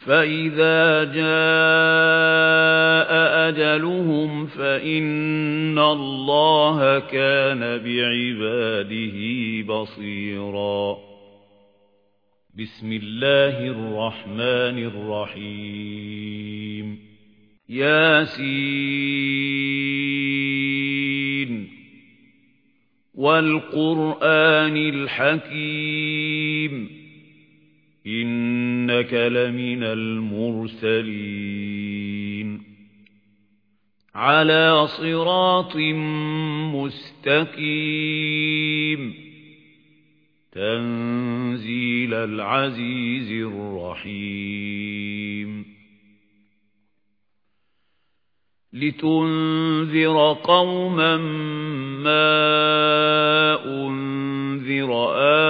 فَإِذَا جَاءَ أَجَلُهُمْ فَإِنَّ اللَّهَ كَانَ بِعِبَادِهِ بَصِيرًا. بِسْمِ اللَّهِ الرَّحْمَنِ الرَّحِيمِ. يَاسِينَ. وَالْقُرْآنِ الْحَكِيمِ. إِنَّكَ لَمِنَ الْمُرْسَلِينَ. عَلَى صِرَاطٍ مُسْتَقِيمٍ. تَنزِيلَ الْعَزِيزِ الرَّحِيمِ. لِتُنذِرَ قَوْمًا مَّا أُنذِرَ آبَاؤُهُمْ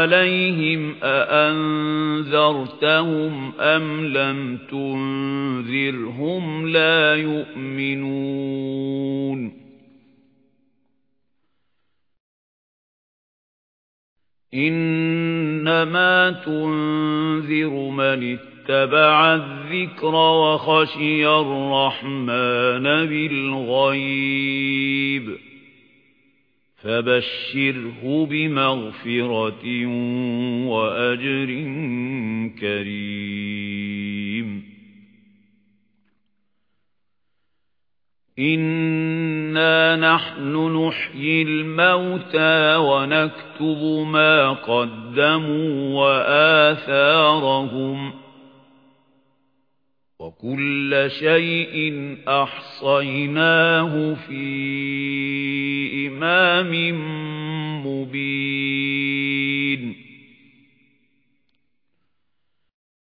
عَلَيْهِمْ أَأَنذَرْتَهُمْ أَمْ لَمْ تُنذِرْهُمْ لَا يُؤْمِنُونَ إِنَّمَا تُنذِرُ مَنِ اتَّبَعَ الذِّكْرَ وَخَشِيَ الرَّحْمَنَ بِالْغَيْبِ فَبَشِّرْهُ بِمَغْفِرَةٍ وَأَجْرٍ كَرِيمٍ. إِنَّا نَحْنُ نُحْيِي الْمَوْتَى وَنَكْتُبُ مَا قَدَّمُوا وَآثَارَهُمْ وَكُلَّ شَيْءٍ أَحْصَيْنَاهُ فِي إِمَامٍ مُبِينٍ